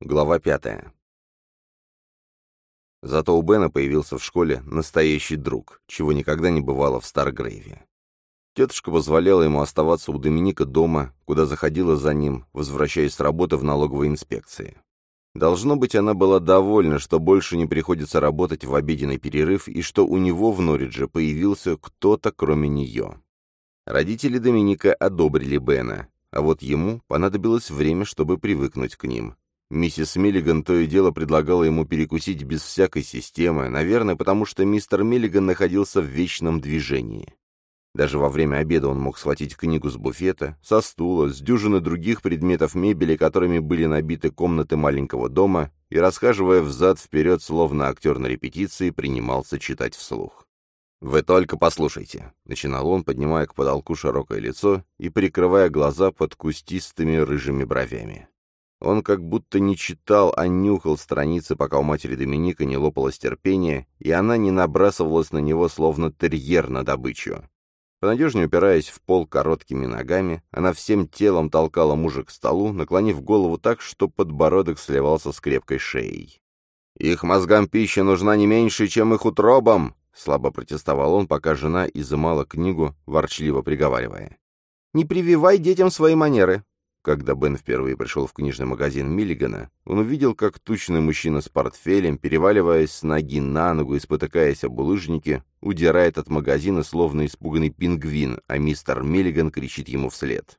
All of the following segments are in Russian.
Глава пятая. Зато у Бена появился в школе настоящий друг, чего никогда не бывало в Старгрейве. Тетушка позволяла ему оставаться у Доминика дома, куда заходила за ним, возвращаясь с работы в налоговой инспекции. Должно быть, она была довольна, что больше не приходится работать в обеденный перерыв и что у него в Норридже появился кто-то, кроме нее. Родители Доминика одобрили Бена, а вот ему понадобилось время, чтобы привыкнуть к ним, Миссис Миллиган то и дело предлагала ему перекусить без всякой системы, наверное, потому что мистер Миллиган находился в вечном движении. Даже во время обеда он мог схватить книгу с буфета, со стула, с дюжины других предметов мебели, которыми были набиты комнаты маленького дома, и, расхаживая взад-вперед, словно актер на репетиции, принимался читать вслух. «Вы только послушайте», — начинал он, поднимая к потолку широкое лицо и прикрывая глаза под кустистыми рыжими бровями. Он как будто не читал, а нюхал страницы, пока у матери Доминика не лопалось терпение, и она не набрасывалась на него, словно терьер на добычу. Понадежнее упираясь в пол короткими ногами, она всем телом толкала мужа к столу, наклонив голову так, что подбородок сливался с крепкой шеей. «Их мозгам пища нужна не меньше, чем их утробам!» — слабо протестовал он, пока жена изымала книгу, ворчливо приговаривая. «Не прививай детям свои манеры. Когда Бен впервые пришел в книжный магазин Миллигана, он увидел, как тучный мужчина с портфелем, переваливаясь с ноги на ногу и спотыкаясь об булыжнике, удирает от магазина, словно испуганный пингвин, а мистер Миллиган кричит ему вслед.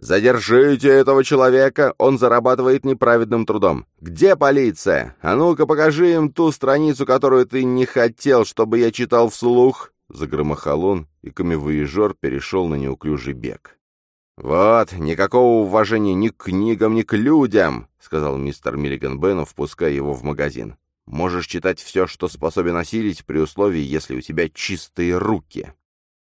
«Задержите этого человека! Он зарабатывает неправедным трудом! Где полиция? А ну-ка покажи им ту страницу, которую ты не хотел, чтобы я читал вслух!» Загромохал он, и камевоежор перешел на неуклюжий бег. «Вот, никакого уважения ни к книгам, ни к людям», — сказал мистер Миллиган Бену, впуская его в магазин. «Можешь читать все, что способен осилить, при условии, если у тебя чистые руки».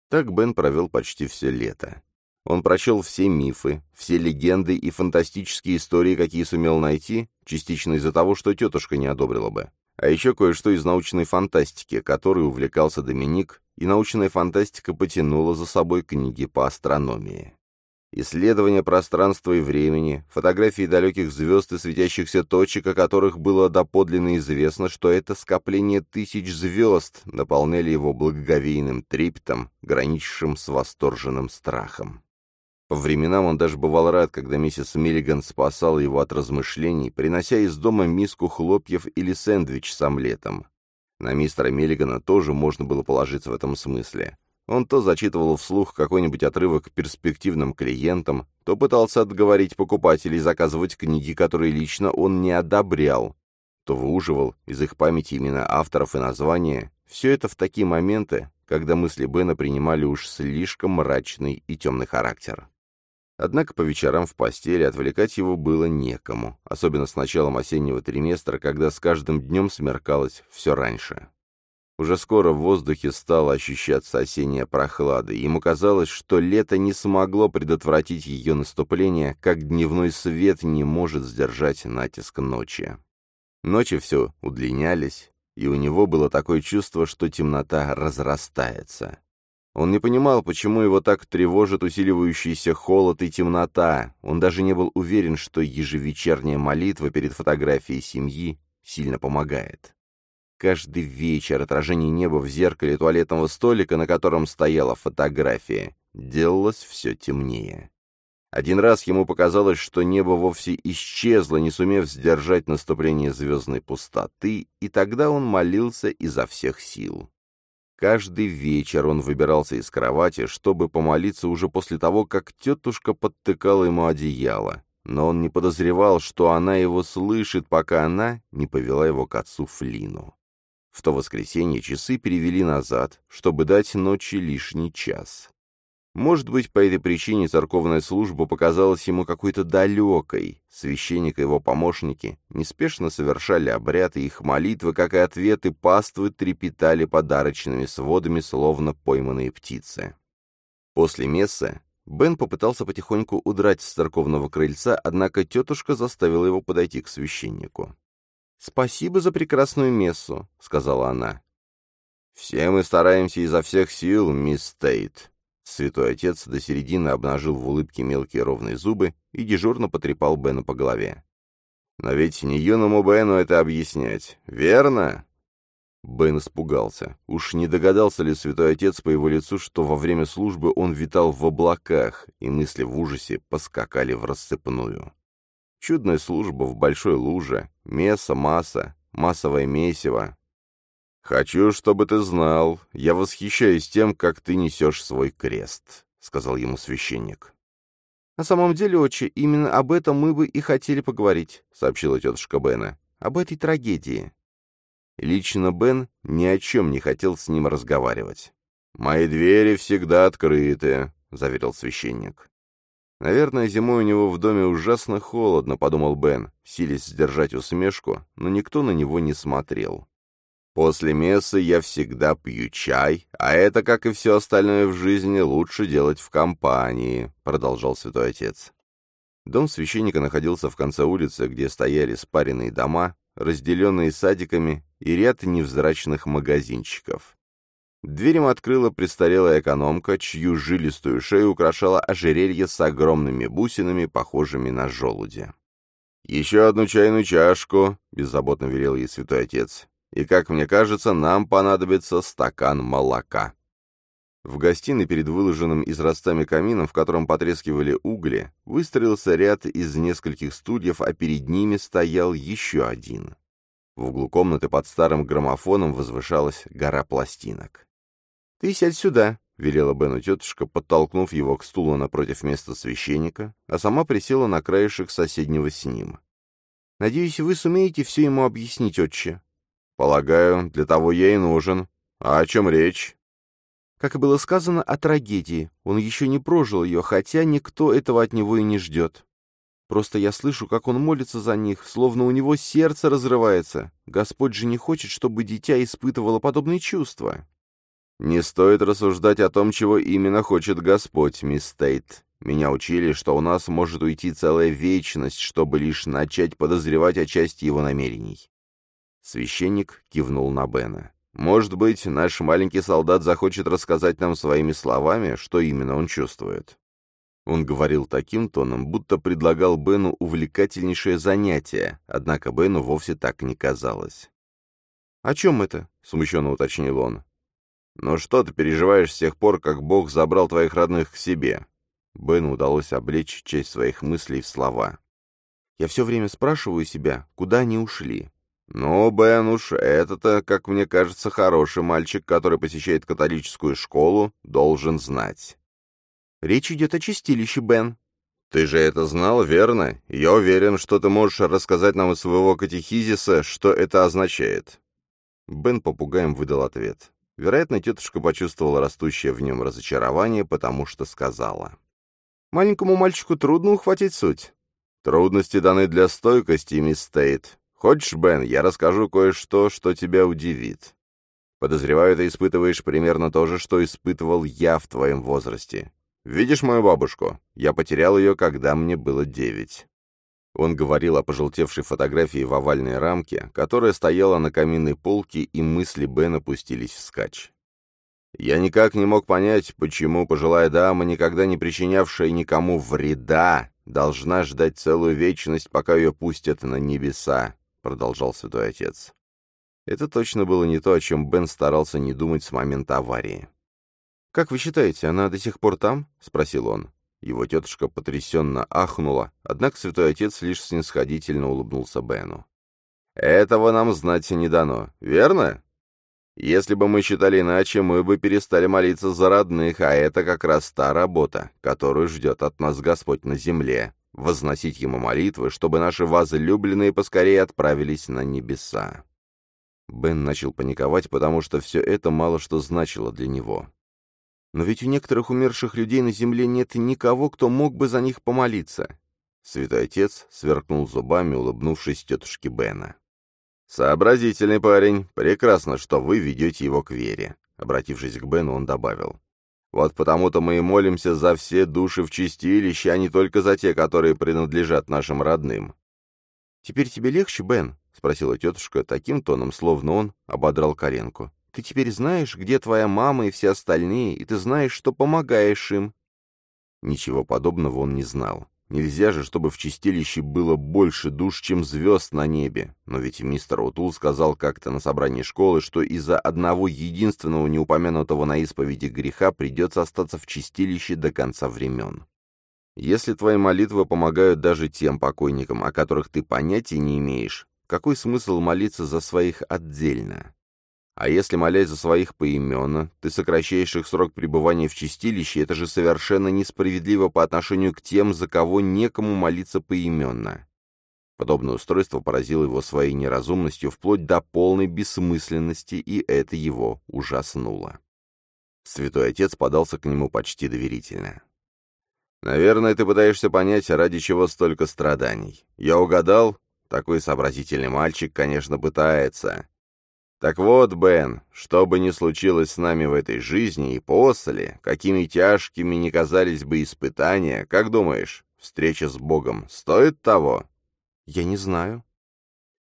Так Бен провел почти все лето. Он прочел все мифы, все легенды и фантастические истории, какие сумел найти, частично из-за того, что тетушка не одобрила бы. А еще кое-что из научной фантастики, которой увлекался Доминик, и научная фантастика потянула за собой книги по астрономии. Исследование пространства и времени, фотографии далеких звезд и светящихся точек, о которых было доподлинно известно, что это скопление тысяч звезд, наполняли его благоговейным трепетом, граничившим с восторженным страхом. По временам он даже бывал рад, когда миссис Миллиган спасала его от размышлений, принося из дома миску хлопьев или сэндвич с омлетом. На мистера Миллигана тоже можно было положиться в этом смысле. Он то зачитывал вслух какой-нибудь отрывок перспективным клиентам, то пытался отговорить покупателей заказывать книги, которые лично он не одобрял, то выуживал из их памяти имена авторов и названия. Все это в такие моменты, когда мысли Бена принимали уж слишком мрачный и темный характер. Однако по вечерам в постели отвлекать его было некому, особенно с началом осеннего триместра, когда с каждым днем смеркалось все раньше. Уже скоро в воздухе стала ощущаться осенняя прохлада, и ему казалось, что лето не смогло предотвратить ее наступление, как дневной свет не может сдержать натиск ночи. Ночи все удлинялись, и у него было такое чувство, что темнота разрастается. Он не понимал, почему его так тревожит усиливающийся холод и темнота. Он даже не был уверен, что ежевечерняя молитва перед фотографией семьи сильно помогает. Каждый вечер отражение неба в зеркале туалетного столика, на котором стояла фотография, делалось все темнее. Один раз ему показалось, что небо вовсе исчезло, не сумев сдержать наступление звездной пустоты, и тогда он молился изо всех сил. Каждый вечер он выбирался из кровати, чтобы помолиться уже после того, как тетушка подтыкала ему одеяло, но он не подозревал, что она его слышит, пока она не повела его к отцу Флину. В то воскресенье часы перевели назад, чтобы дать ночи лишний час. Может быть, по этой причине церковная служба показалась ему какой-то далекой. Священник и его помощники неспешно совершали обряд, и их молитвы, как и ответы паствы, трепетали подарочными сводами, словно пойманные птицы. После мессы Бен попытался потихоньку удрать с церковного крыльца, однако тетушка заставила его подойти к священнику. «Спасибо за прекрасную мессу», — сказала она. «Все мы стараемся изо всех сил, мисс Тейт». Святой отец до середины обнажил в улыбке мелкие ровные зубы и дежурно потрепал Бена по голове. Но ведь не юному Бену это объяснять, верно? Бен испугался. Уж не догадался ли святой отец по его лицу, что во время службы он витал в облаках, и мысли в ужасе поскакали в рассыпную. Чудная служба в большой луже, месса, масса, массовое месиво. «Хочу, чтобы ты знал, я восхищаюсь тем, как ты несешь свой крест», — сказал ему священник. «На самом деле, отче, именно об этом мы бы и хотели поговорить», — сообщила тетушка Бена. «Об этой трагедии». Лично Бен ни о чем не хотел с ним разговаривать. «Мои двери всегда открыты», — заверил священник. «Наверное, зимой у него в доме ужасно холодно», — подумал Бен, силясь сдержать усмешку, но никто на него не смотрел. «После мессы я всегда пью чай, а это, как и все остальное в жизни, лучше делать в компании», — продолжал святой отец. Дом священника находился в конце улицы, где стояли спаренные дома, разделенные садиками и ряд невзрачных магазинчиков. Дверь им открыла престарелая экономка, чью жилистую шею украшала ожерелье с огромными бусинами, похожими на желуди. «Еще одну чайную чашку», — беззаботно велел ей святой отец. «И, как мне кажется, нам понадобится стакан молока». В гостиной перед выложенным израстами камином, в котором потрескивали угли, выстроился ряд из нескольких стульев, а перед ними стоял еще один. В углу комнаты под старым граммофоном возвышалась гора пластинок. «Ты сядь сюда», — велела Бену тетушка, подтолкнув его к стулу напротив места священника, а сама присела на краешек соседнего с ним. «Надеюсь, вы сумеете все ему объяснить, отче». «Полагаю, для того я и нужен. А о чем речь?» Как и было сказано, о трагедии. Он еще не прожил ее, хотя никто этого от него и не ждет. Просто я слышу, как он молится за них, словно у него сердце разрывается. Господь же не хочет, чтобы дитя испытывало подобные чувства. Не стоит рассуждать о том, чего именно хочет Господь, мисс Стейт. Меня учили, что у нас может уйти целая вечность, чтобы лишь начать подозревать о части его намерений. Священник кивнул на Бена. Может быть, наш маленький солдат захочет рассказать нам своими словами, что именно он чувствует. Он говорил таким тоном, будто предлагал Бену увлекательнейшее занятие, однако Бену вовсе так не казалось. «О чем это?» — смущенно уточнил он. «Ну что ты переживаешь с тех пор, как Бог забрал твоих родных к себе?» Бену удалось облечь часть своих мыслей в слова. «Я все время спрашиваю себя, куда они ушли. «Ну, Бен уж, это-то, как мне кажется, хороший мальчик, который посещает католическую школу, должен знать». «Речь идет о чистилище, Бен». «Ты же это знал, верно? Я уверен, что ты можешь рассказать нам из своего катехизиса, что это означает». Бен попугаем выдал ответ. Вероятно, тетушка почувствовала растущее в нем разочарование, потому что сказала. «Маленькому мальчику трудно ухватить суть». «Трудности даны для стойкости, мисс Стейт. Хочешь, Бен, я расскажу кое-что, что тебя удивит. Подозреваю, ты испытываешь примерно то же, что испытывал я в твоем возрасте. Видишь мою бабушку? Я потерял ее, когда мне было девять». Он говорил о пожелтевшей фотографии в овальной рамке, которая стояла на каминной полке, и мысли Бена пустились вскачь. Я никак не мог понять, почему пожилая дама, никогда не причинявшая никому вреда, должна ждать целую вечность, пока ее пустят на небеса продолжал святой отец. Это точно было не то, о чем Бен старался не думать с момента аварии. «Как вы считаете, она до сих пор там?» — спросил он. Его тетушка потрясенно ахнула, однако святой отец лишь снисходительно улыбнулся Бену. «Этого нам знать не дано, верно? Если бы мы считали иначе, мы бы перестали молиться за родных, а это как раз та работа, которую ждет от нас Господь на земле, возносить ему молитвы, чтобы наши возлюбленные поскорее отправились на небеса. Бен начал паниковать, потому что все это мало что значило для него. «Но ведь у некоторых умерших людей на земле нет никого, кто мог бы за них помолиться». Святой Отец сверкнул зубами, улыбнувшись тетушке Бена. «Сообразительный парень. Прекрасно, что вы ведете его к вере». Обратившись к Бену, он добавил. Вот потому-то мы и молимся за все души в чистилище, а не только за те, которые принадлежат нашим родным. «Теперь тебе легче, Бен?» — спросила тетушка таким тоном, словно он ободрал коленку. «Ты теперь знаешь, где твоя мама и все остальные, и ты знаешь, что помогаешь им». Ничего подобного он не знал. Нельзя же, чтобы в чистилище было больше душ, чем звезд на небе. Но ведь мистер Утул сказал как-то на собрании школы, что из-за одного единственного неупомянутого на исповеди греха придется остаться в чистилище до конца времен. Если твои молитвы помогают даже тем покойникам, о которых ты понятия не имеешь, какой смысл молиться за своих отдельно? А если, молясь за своих поименно, ты сокращаешь их срок пребывания в чистилище, это же совершенно несправедливо по отношению к тем, за кого некому молиться поименно. Подобное устройство поразило его своей неразумностью вплоть до полной бессмысленности, и это его ужаснуло. Святой Отец подался к нему почти доверительно. «Наверное, ты пытаешься понять, ради чего столько страданий. Я угадал? Такой сообразительный мальчик, конечно, пытается. Так вот, Бен, что бы ни случилось с нами в этой жизни и после, какими тяжкими ни казались бы испытания, как думаешь, встреча с Богом стоит того? Я не знаю.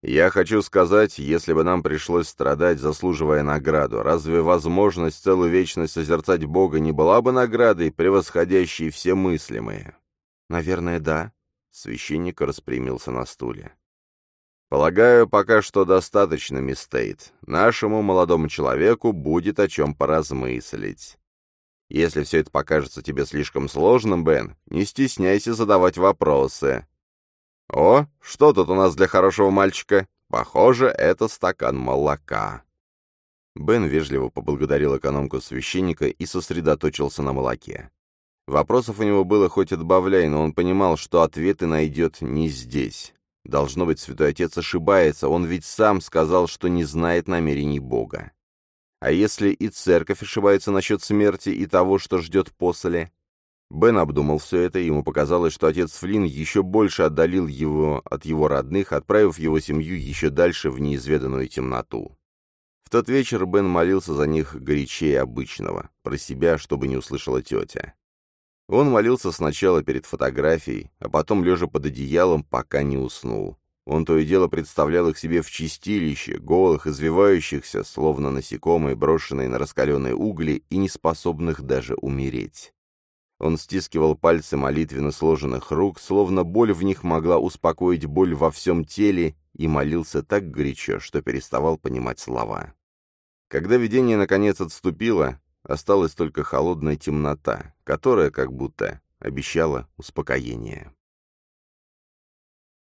Я хочу сказать, если бы нам пришлось страдать, заслуживая награду, разве возможность целую вечность созерцать Бога не была бы наградой, превосходящей все мыслимые? Наверное, да. Священник распрямился на стуле. Полагаю, пока что достаточно, мисс Тейт. Нашему молодому человеку будет о чем поразмыслить. Если все это покажется тебе слишком сложным, Бен, не стесняйся задавать вопросы. О, что тут у нас для хорошего мальчика? Похоже, это стакан молока. Бен вежливо поблагодарил экономку священника и сосредоточился на молоке. Вопросов у него было хоть отбавляй, но он понимал, что ответы найдет не здесь. Должно быть, святой отец ошибается, он ведь сам сказал, что не знает намерений Бога. А если и церковь ошибается насчет смерти и того, что ждет после? Бен обдумал все это, и ему показалось, что отец Флинн еще больше отдалил его от его родных, отправив его семью еще дальше в неизведанную темноту. В тот вечер Бен молился за них горячее обычного, про себя, чтобы не услышала тетя. Он молился сначала перед фотографией, а потом лежа под одеялом, пока не уснул. Он то и дело представлял их себе в чистилище, голых, извивающихся, словно насекомые, брошенные на раскаленные угли и не способных даже умереть. Он стискивал пальцы молитвенно сложенных рук, словно боль в них могла успокоить боль во всем теле, и молился так горячо, что переставал понимать слова. Когда видение наконец отступило, Осталась только холодная темнота, которая как будто обещала успокоение.